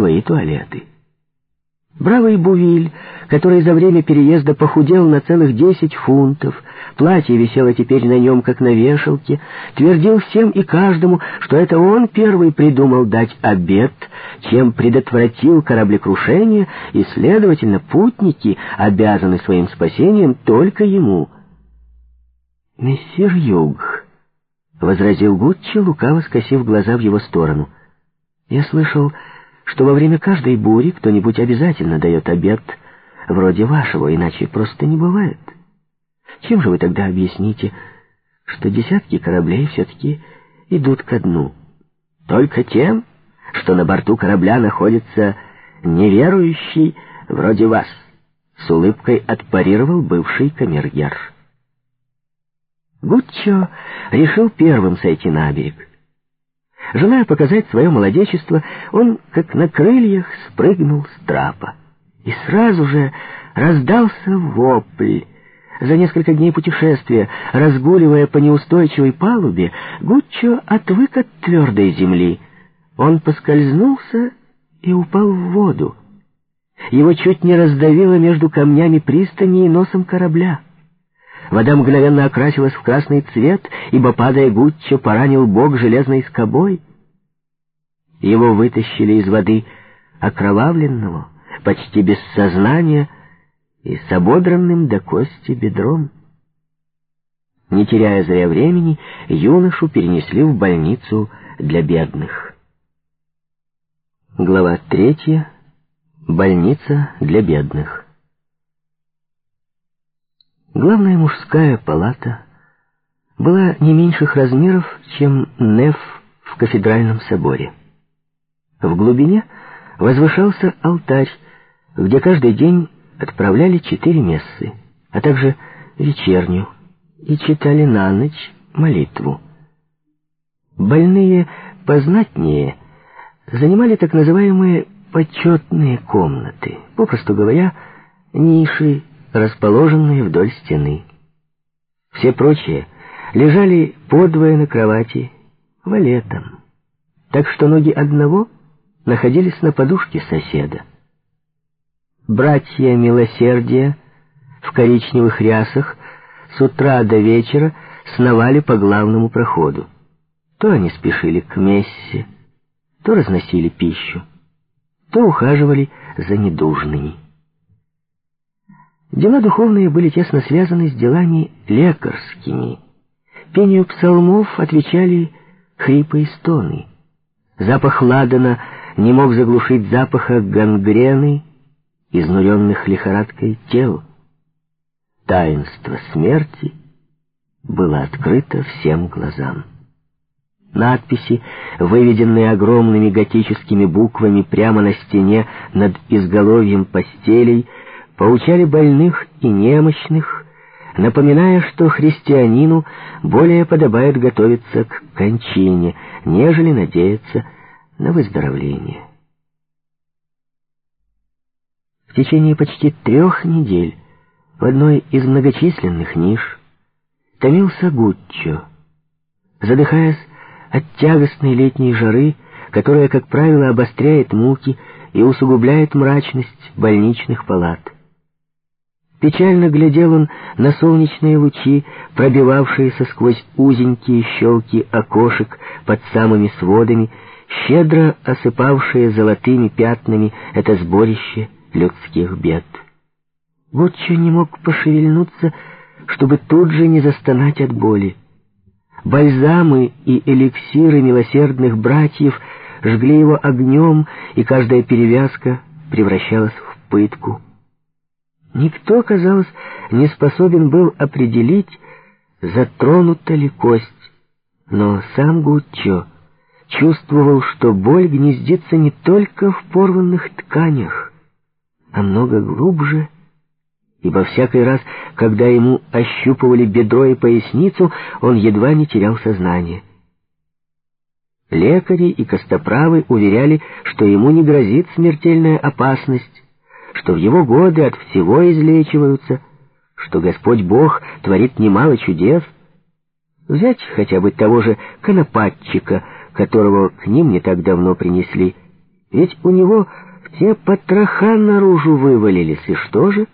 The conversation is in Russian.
свои туалеты. Бравый Бувиль, который за время переезда похудел на целых десять фунтов, платье висело теперь на нем, как на вешалке, твердил всем и каждому, что это он первый придумал дать обед, чем предотвратил кораблекрушение, и, следовательно, путники обязаны своим спасением только ему. «Мессир Юг», — возразил Гуччи, лукаво скосив глаза в его сторону, — «я слышал...» что во время каждой бури кто-нибудь обязательно дает обед вроде вашего, иначе просто не бывает. Чем же вы тогда объясните, что десятки кораблей все-таки идут ко дну? Только тем, что на борту корабля находится неверующий вроде вас, с улыбкой отпарировал бывший камергер. Гуччо решил первым сойти на берег. Желая показать свое молодечество, он, как на крыльях, спрыгнул с трапа. И сразу же раздался вопль. За несколько дней путешествия, разгуливая по неустойчивой палубе, Гуччо отвык от твердой земли. Он поскользнулся и упал в воду. Его чуть не раздавило между камнями пристани и носом корабля. Вода мгновенно окрасилась в красный цвет, ибо, падая Гуччо, поранил бок железной скобой. Его вытащили из воды окровавленного, почти без сознания и с ободранным до кости бедром. Не теряя зря времени, юношу перенесли в больницу для бедных. Глава третья. Больница для бедных. Главная мужская палата была не меньших размеров, чем неф в кафедральном соборе. В глубине возвышался алтарь, где каждый день отправляли четыре мессы, а также вечернюю, и читали на ночь молитву. Больные познатнее занимали так называемые почетные комнаты, попросту говоря, ниши расположенные вдоль стены. Все прочие лежали подвое на кровати, валетом, так что ноги одного находились на подушке соседа. Братья милосердия в коричневых рясах с утра до вечера сновали по главному проходу. То они спешили к мессе, то разносили пищу, то ухаживали за недужными. Дела духовные были тесно связаны с делами лекарскими. Пению псалмов отвечали хрипы и стоны. Запах ладана не мог заглушить запаха гангрены, изнуренных лихорадкой тел. Таинство смерти было открыто всем глазам. Надписи, выведенные огромными готическими буквами прямо на стене над изголовьем постелей, поучали больных и немощных, напоминая, что христианину более подобает готовиться к кончине, нежели надеяться на выздоровление. В течение почти трех недель в одной из многочисленных ниш томился Гуччо, задыхаясь от тягостной летней жары, которая, как правило, обостряет муки и усугубляет мрачность больничных палат. Печально глядел он на солнечные лучи, пробивавшиеся сквозь узенькие щелки окошек под самыми сводами, щедро осыпавшие золотыми пятнами это сборище людских бед. Гуччо не мог пошевельнуться, чтобы тут же не застонать от боли. Бальзамы и эликсиры милосердных братьев жгли его огнем, и каждая перевязка превращалась в пытку. Никто, казалось, не способен был определить, затронута ли кость, но сам Гуччо чувствовал, что боль гнездится не только в порванных тканях, а много глубже, ибо всякий раз, когда ему ощупывали бедро и поясницу, он едва не терял сознание. Лекари и костоправы уверяли, что ему не грозит смертельная опасность, что в его годы от всего излечиваются, что Господь Бог творит немало чудес. Взять хотя бы того же конопатчика, которого к ним не так давно принесли, Ведь у него все потроха наружу вывалились, и что же?